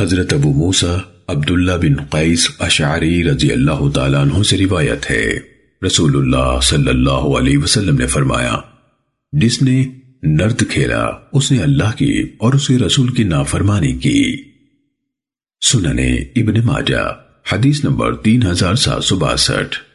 حضرت ابو موسیٰ عبداللہ بن قیس اشعری رضی اللہ تعالیٰ عنہ سے روایت ہے۔ رسول اللہ صلی اللہ علیہ وسلم نے فرمایا، جس نے نرد کھیلا، اس نے اللہ کی اور اسے رسول کی نافرمانی کی۔ سننے ابن ماجہ، حدیث نمبر تین ہزار سات سو باسٹھ۔